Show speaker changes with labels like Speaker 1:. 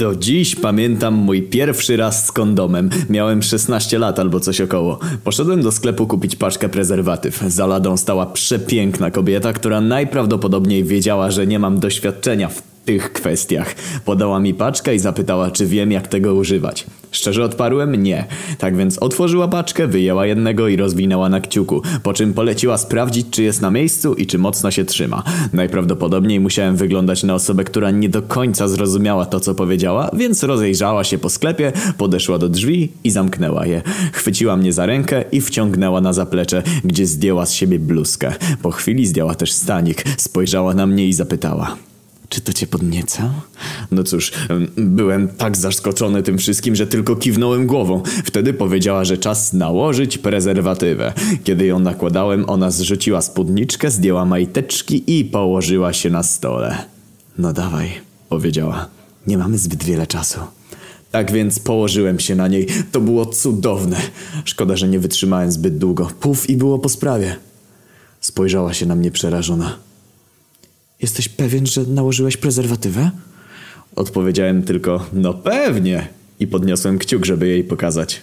Speaker 1: Do dziś pamiętam mój pierwszy raz z kondomem. Miałem 16 lat albo coś około. Poszedłem do sklepu kupić paczkę prezerwatyw. Za ladą stała przepiękna kobieta, która najprawdopodobniej wiedziała, że nie mam doświadczenia w tych kwestiach. Podała mi paczkę i zapytała, czy wiem jak tego używać. Szczerze odparłem nie. Tak więc otworzyła paczkę, wyjęła jednego i rozwinęła na kciuku, po czym poleciła sprawdzić, czy jest na miejscu i czy mocno się trzyma. Najprawdopodobniej musiałem wyglądać na osobę, która nie do końca zrozumiała to, co powiedziała, więc rozejrzała się po sklepie, podeszła do drzwi i zamknęła je. Chwyciła mnie za rękę i wciągnęła na zaplecze, gdzie zdjęła z siebie bluzkę. Po chwili zdjęła też stanik, spojrzała na mnie i zapytała. Czy to cię podnieca? No cóż, em, byłem tak zaskoczony tym wszystkim, że tylko kiwnąłem głową. Wtedy powiedziała, że czas nałożyć prezerwatywę. Kiedy ją nakładałem, ona zrzuciła spódniczkę, zdjęła majteczki i położyła się na stole. No dawaj, powiedziała. Nie mamy zbyt wiele czasu. Tak więc położyłem się na niej. To było cudowne. Szkoda, że nie wytrzymałem zbyt długo. Puf i było po sprawie. Spojrzała się na mnie przerażona. Jesteś pewien, że nałożyłeś prezerwatywę? Odpowiedziałem tylko, no pewnie. I podniosłem kciuk, żeby jej pokazać.